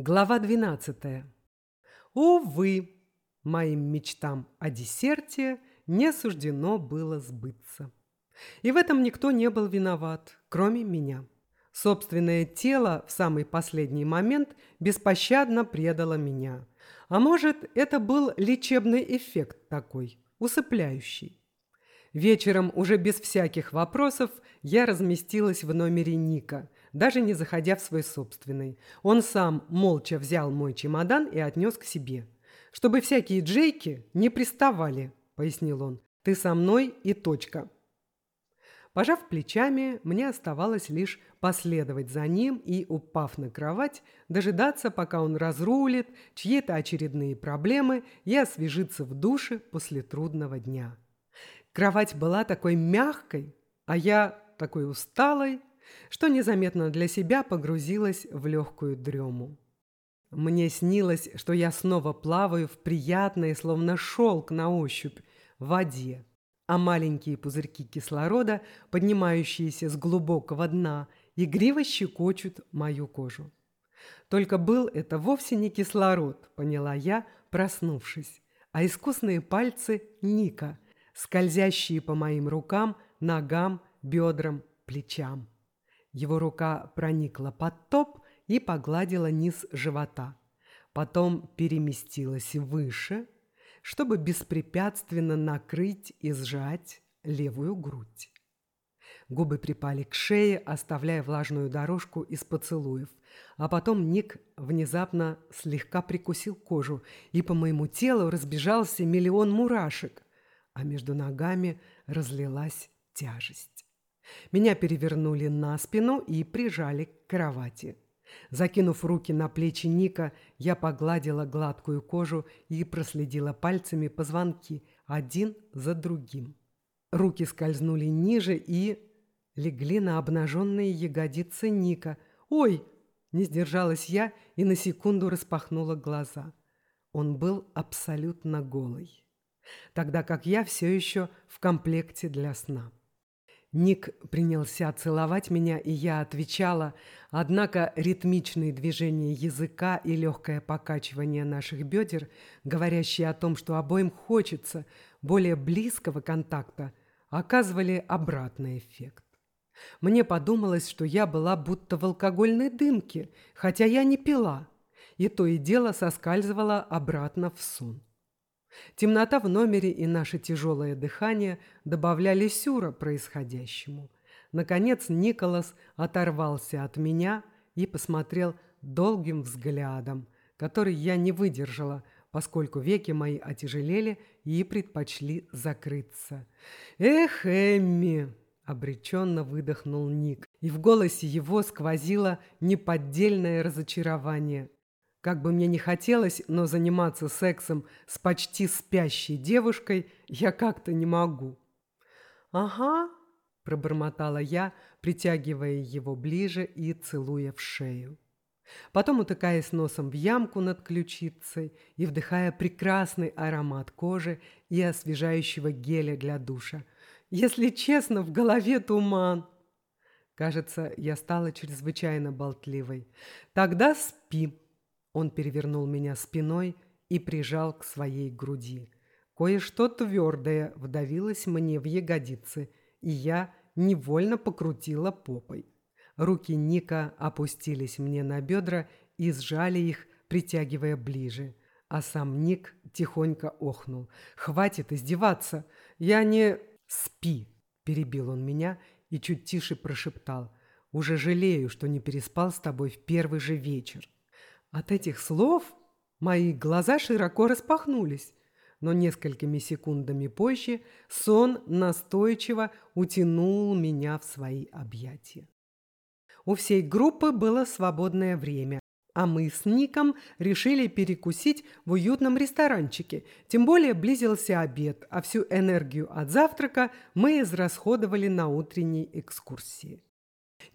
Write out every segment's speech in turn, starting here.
Глава 12. Увы, моим мечтам о десерте не суждено было сбыться. И в этом никто не был виноват, кроме меня. Собственное тело в самый последний момент беспощадно предало меня. А может, это был лечебный эффект такой, усыпляющий. Вечером уже без всяких вопросов я разместилась в номере Ника, даже не заходя в свой собственный. Он сам молча взял мой чемодан и отнес к себе. «Чтобы всякие Джейки не приставали», — пояснил он. «Ты со мной и точка». Пожав плечами, мне оставалось лишь последовать за ним и, упав на кровать, дожидаться, пока он разрулит чьи-то очередные проблемы и освежится в душе после трудного дня. Кровать была такой мягкой, а я такой усталой, что незаметно для себя погрузилась в легкую дрему. Мне снилось, что я снова плаваю в приятной, словно шелк на ощупь, воде, а маленькие пузырьки кислорода, поднимающиеся с глубокого дна, игриво щекочут мою кожу. Только был это вовсе не кислород, поняла я, проснувшись, а искусные пальцы Ника, скользящие по моим рукам, ногам, бедрам, плечам. Его рука проникла под топ и погладила низ живота. Потом переместилась выше, чтобы беспрепятственно накрыть и сжать левую грудь. Губы припали к шее, оставляя влажную дорожку из поцелуев. А потом Ник внезапно слегка прикусил кожу, и по моему телу разбежался миллион мурашек, а между ногами разлилась тяжесть. Меня перевернули на спину и прижали к кровати. Закинув руки на плечи Ника, я погладила гладкую кожу и проследила пальцами позвонки один за другим. Руки скользнули ниже и легли на обнаженные ягодицы Ника. «Ой!» – не сдержалась я и на секунду распахнула глаза. Он был абсолютно голый, тогда как я все еще в комплекте для сна. Ник принялся целовать меня, и я отвечала, однако ритмичные движения языка и легкое покачивание наших бедер, говорящие о том, что обоим хочется более близкого контакта, оказывали обратный эффект. Мне подумалось, что я была будто в алкогольной дымке, хотя я не пила, и то и дело соскальзывала обратно в сон. Темнота в номере и наше тяжелое дыхание добавляли сюра происходящему. Наконец Николас оторвался от меня и посмотрел долгим взглядом, который я не выдержала, поскольку веки мои отяжелели и предпочли закрыться. «Эх, Эмми!» – обреченно выдохнул Ник, и в голосе его сквозило неподдельное разочарование. Как бы мне не хотелось, но заниматься сексом с почти спящей девушкой я как-то не могу. «Ага», – пробормотала я, притягивая его ближе и целуя в шею. Потом утыкаясь носом в ямку над ключицей и вдыхая прекрасный аромат кожи и освежающего геля для душа. Если честно, в голове туман. Кажется, я стала чрезвычайно болтливой. «Тогда спи», он перевернул меня спиной и прижал к своей груди. Кое-что твердое вдавилось мне в ягодицы, и я невольно покрутила попой. Руки Ника опустились мне на бедра и сжали их, притягивая ближе. А сам Ник тихонько охнул. «Хватит издеваться! Я не...» «Спи!» – перебил он меня и чуть тише прошептал. «Уже жалею, что не переспал с тобой в первый же вечер». От этих слов мои глаза широко распахнулись, но несколькими секундами позже сон настойчиво утянул меня в свои объятия. У всей группы было свободное время, а мы с Ником решили перекусить в уютном ресторанчике. Тем более близился обед, а всю энергию от завтрака мы израсходовали на утренней экскурсии.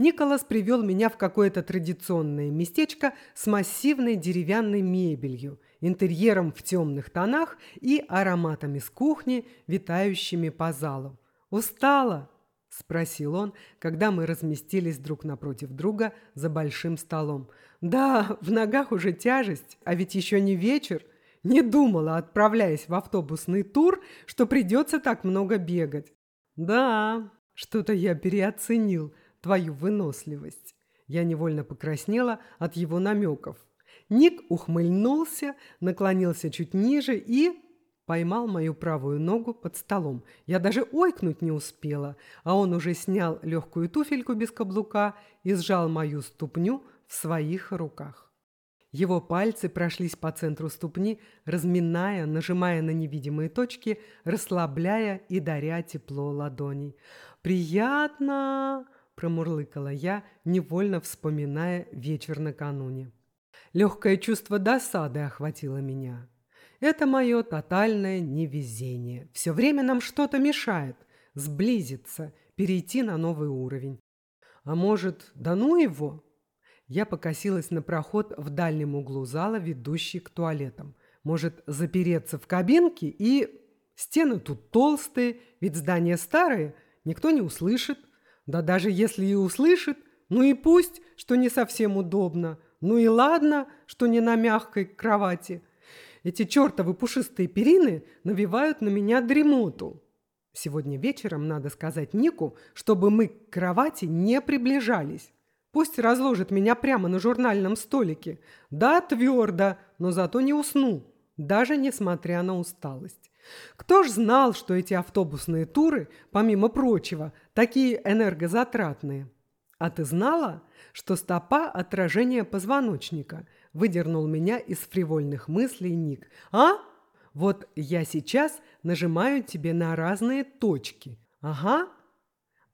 Николас привел меня в какое-то традиционное местечко с массивной деревянной мебелью, интерьером в темных тонах и ароматами с кухни, витающими по залу. «Устала?» – спросил он, когда мы разместились друг напротив друга за большим столом. «Да, в ногах уже тяжесть, а ведь еще не вечер. Не думала, отправляясь в автобусный тур, что придется так много бегать. Да, что-то я переоценил твою выносливость». Я невольно покраснела от его намеков. Ник ухмыльнулся, наклонился чуть ниже и поймал мою правую ногу под столом. Я даже ойкнуть не успела, а он уже снял легкую туфельку без каблука и сжал мою ступню в своих руках. Его пальцы прошлись по центру ступни, разминая, нажимая на невидимые точки, расслабляя и даря тепло ладоней. «Приятно!» – промурлыкала я, невольно вспоминая вечер накануне. Легкое чувство досады охватило меня. Это мое тотальное невезение. Все время нам что-то мешает сблизиться, перейти на новый уровень. А может, да ну его? Я покосилась на проход в дальнем углу зала, ведущий к туалетам. Может, запереться в кабинке и... Стены тут толстые, ведь здание старое, никто не услышит. Да даже если и услышит, ну и пусть, что не совсем удобно. Ну и ладно, что не на мягкой кровати – эти чертовы пушистые перины навевают на меня дремоту. Сегодня вечером надо сказать Нику, чтобы мы к кровати не приближались. Пусть разложит меня прямо на журнальном столике. Да, твердо, но зато не усну, даже несмотря на усталость. Кто ж знал, что эти автобусные туры, помимо прочего, такие энергозатратные? А ты знала, что стопа – отражение позвоночника – выдернул меня из фривольных мыслей Ник. «А? Вот я сейчас нажимаю тебе на разные точки. Ага.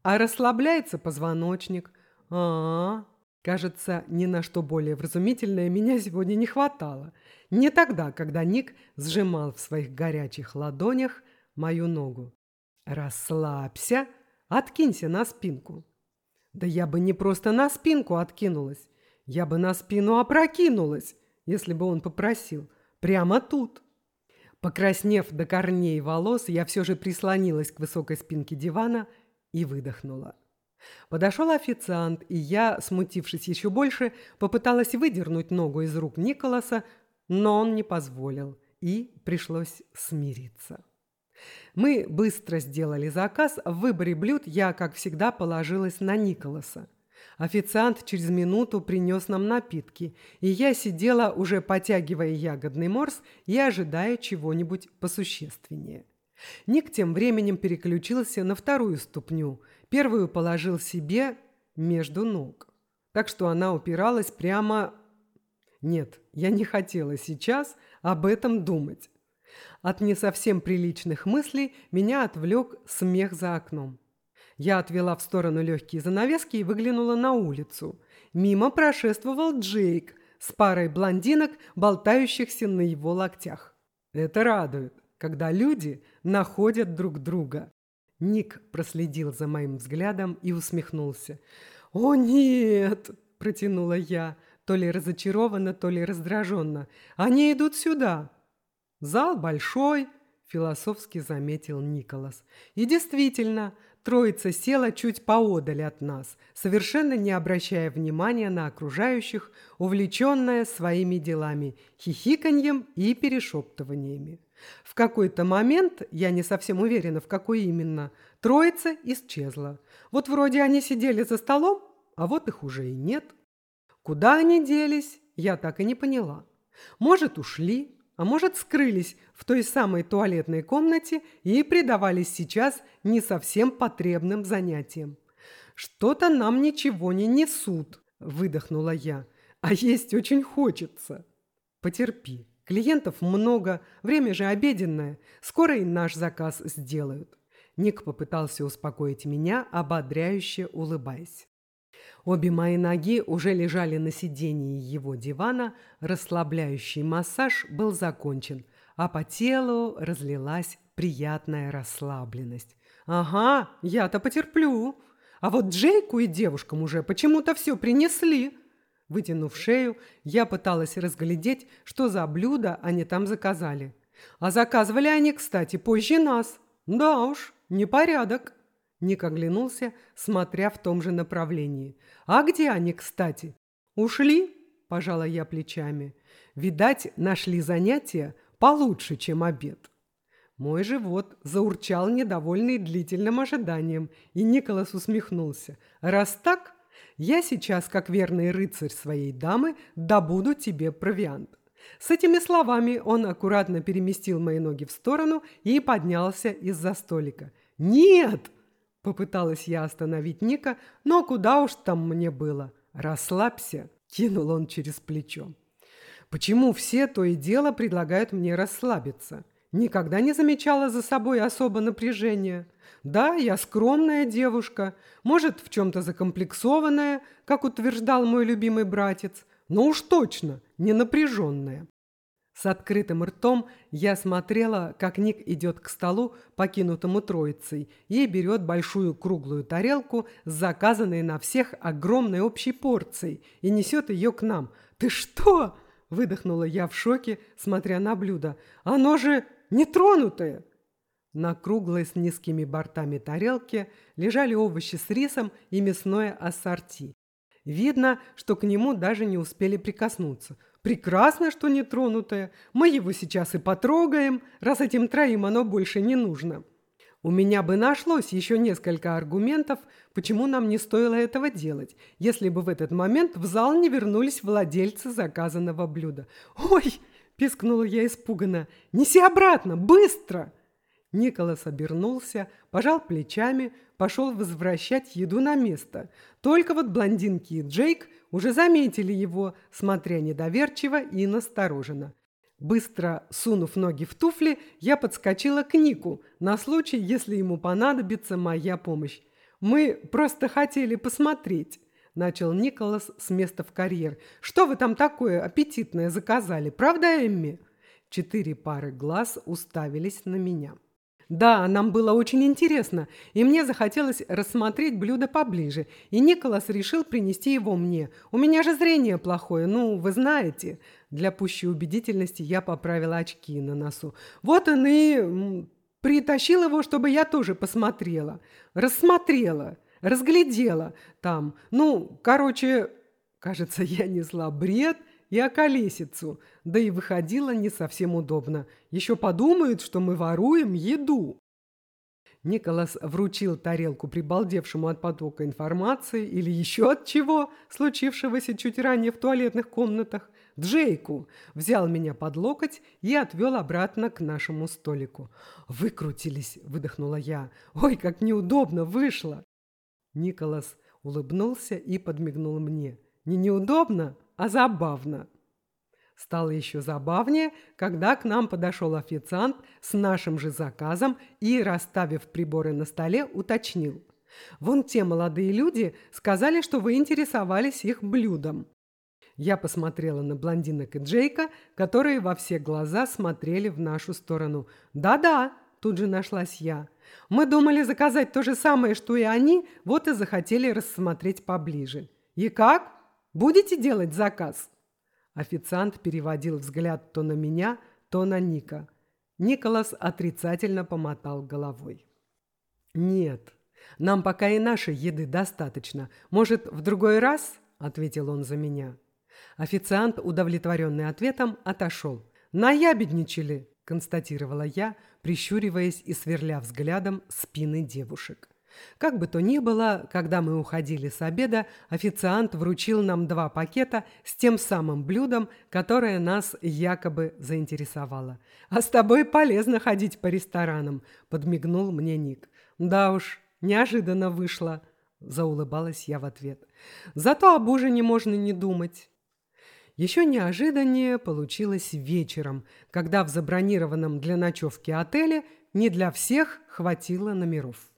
А расслабляется позвоночник. А, -а, -а. Кажется, ни на что более вразумительное меня сегодня не хватало. Не тогда, когда Ник сжимал в своих горячих ладонях мою ногу. «Расслабься, откинься на спинку». Да я бы не просто на спинку откинулась. Я бы на спину опрокинулась, если бы он попросил. Прямо тут. Покраснев до корней волос, я все же прислонилась к высокой спинке дивана и выдохнула. Подошел официант, и я, смутившись еще больше, попыталась выдернуть ногу из рук Николаса, но он не позволил, и пришлось смириться. Мы быстро сделали заказ, в выборе блюд я, как всегда, положилась на Николаса. Официант через минуту принес нам напитки, и я сидела, уже потягивая ягодный морс и ожидая чего-нибудь посущественнее. Ник тем временем переключился на вторую ступню, первую положил себе между ног, так что она упиралась прямо... Нет, я не хотела сейчас об этом думать. От не совсем приличных мыслей меня отвлек смех за окном. Я отвела в сторону легкие занавески и выглянула на улицу. Мимо прошествовал Джейк с парой блондинок, болтающихся на его локтях. Это радует, когда люди находят друг друга. Ник проследил за моим взглядом и усмехнулся. «О, нет!» – протянула я, то ли разочарованно, то ли раздраженно. «Они идут сюда!» «Зал большой», – философски заметил Николас. И действительно – Троица села чуть поодаль от нас, совершенно не обращая внимания на окружающих, увлеченная своими делами, хихиканьем и перешептываниями. В какой-то момент, я не совсем уверена, в какой именно, троица исчезла. Вот вроде они сидели за столом, а вот их уже и нет. Куда они делись, я так и не поняла. Может, ушли, а может, скрылись в той самой туалетной комнате и предавались сейчас не совсем потребным занятиям. «Что-то нам ничего не несут», – выдохнула я. «А есть очень хочется». «Потерпи. Клиентов много, время же обеденное. Скоро и наш заказ сделают». Ник попытался успокоить меня, ободряюще улыбаясь. Обе мои ноги уже лежали на сидении его дивана, расслабляющий массаж был закончен, а по телу разлилась приятная расслабленность. «Ага, я-то потерплю. А вот Джейку и девушкам уже почему-то все принесли». Вытянув шею, я пыталась разглядеть, что за блюдо они там заказали. А заказывали они, кстати, позже нас. Да уж, непорядок. Ник оглянулся, смотря в том же направлении. «А где они, кстати?» «Ушли?» – пожала я плечами. «Видать, нашли занятия получше, чем обед». Мой живот заурчал недовольный длительным ожиданием, и Николас усмехнулся. «Раз так, я сейчас, как верный рыцарь своей дамы, добуду тебе провиант». С этими словами он аккуратно переместил мои ноги в сторону и поднялся из-за столика. «Нет!» – попыталась я остановить Ника, но куда уж там мне было. «Расслабься!» – кинул он через плечо. «Почему все то и дело предлагают мне расслабиться?» Никогда не замечала за собой особо напряжения. Да, я скромная девушка, может, в чем-то закомплексованная, как утверждал мой любимый братец, но уж точно не напряженная. С открытым ртом я смотрела, как Ник идет к столу, покинутому троицей, и берет большую круглую тарелку с заказанной на всех огромной общей порцией и несет ее к нам. «Ты что?» – выдохнула я в шоке, смотря на блюдо. «Оно же нетронутое!» На круглой с низкими бортами тарелке лежали овощи с рисом и мясное ассорти. Видно, что к нему даже не успели прикоснуться. Прекрасно, что нетронутое. Мы его сейчас и потрогаем, раз этим троим оно больше не нужно. У меня бы нашлось еще несколько аргументов, почему нам не стоило этого делать, если бы в этот момент в зал не вернулись владельцы заказанного блюда. «Ой!» – пискнула я испуганно. «Неси обратно! Быстро!» Николас обернулся, пожал плечами, пошел возвращать еду на место. Только вот блондинки и Джейк уже заметили его, смотря недоверчиво и настороженно. Быстро сунув ноги в туфли, я подскочила к Нику на случай, если ему понадобится моя помощь. «Мы просто хотели посмотреть», – начал Николас с места в карьер. «Что вы там такое аппетитное заказали, правда, Эмми?» Четыре пары глаз уставились на меня. Да, нам было очень интересно, и мне захотелось рассмотреть блюдо поближе, и Николас решил принести его мне. У меня же зрение плохое, ну, вы знаете. Для пущей убедительности я поправила очки на носу. Вот он и притащил его, чтобы я тоже посмотрела. Рассмотрела, разглядела там. Ну, короче, кажется, я несла бред – и околесицу, да и выходило не совсем удобно. Еще подумают, что мы воруем еду. Николас вручил тарелку прибалдевшему от потока информации или еще от чего, случившегося чуть ранее в туалетных комнатах, Джейку, взял меня под локоть и отвел обратно к нашему столику. «Выкрутились!» – выдохнула я. «Ой, как неудобно вышло!» Николас улыбнулся и подмигнул мне. «Не неудобно, а забавно. Стало еще забавнее, когда к нам подошел официант с нашим же заказом и, расставив приборы на столе, уточнил. «Вон те молодые люди сказали, что вы интересовались их блюдом». Я посмотрела на блондинок и Джейка, которые во все глаза смотрели в нашу сторону. «Да-да», – тут же нашлась я. «Мы думали заказать то же самое, что и они, вот и захотели рассмотреть поближе». «И как?» Будете делать заказ?» Официант переводил взгляд то на меня, то на Ника. Николас отрицательно помотал головой. «Нет, нам пока и нашей еды достаточно. Может, в другой раз?» – ответил он за меня. Официант, удовлетворенный ответом, отошел. «Наябедничали!» – констатировала я, прищуриваясь и сверля взглядом спины девушек. Как бы то ни было, когда мы уходили с обеда, официант вручил нам два пакета с тем самым блюдом, которое нас якобы заинтересовало. «А с тобой полезно ходить по ресторанам», – подмигнул мне Ник. «Да уж, неожиданно вышло», – заулыбалась я в ответ. «Зато об ужине можно не думать». Еще неожиданнее получилось вечером, когда в забронированном для ночевки отеле не для всех хватило номеров.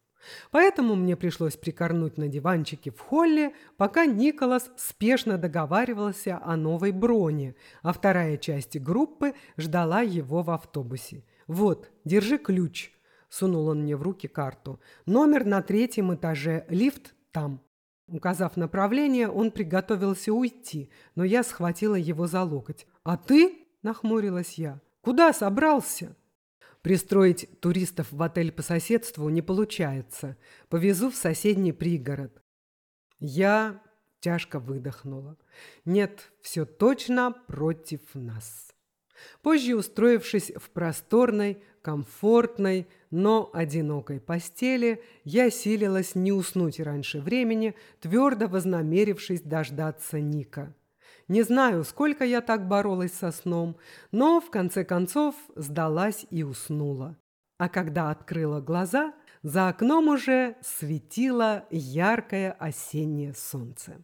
Поэтому мне пришлось прикорнуть на диванчике в холле, пока Николас спешно договаривался о новой броне, а вторая часть группы ждала его в автобусе. «Вот, держи ключ», – сунул он мне в руки карту. «Номер на третьем этаже, лифт там». Указав направление, он приготовился уйти, но я схватила его за локоть. «А ты?» – нахмурилась я. «Куда собрался?» Пристроить туристов в отель по соседству не получается. Повезу в соседний пригород. Я тяжко выдохнула. Нет, все точно против нас. Позже, устроившись в просторной, комфортной, но одинокой постели, я силилась не уснуть раньше времени, твердо вознамерившись дождаться Ника. Не знаю, сколько я так боролась со сном, но в конце концов сдалась и уснула. А когда открыла глаза, за окном уже светило яркое осеннее солнце.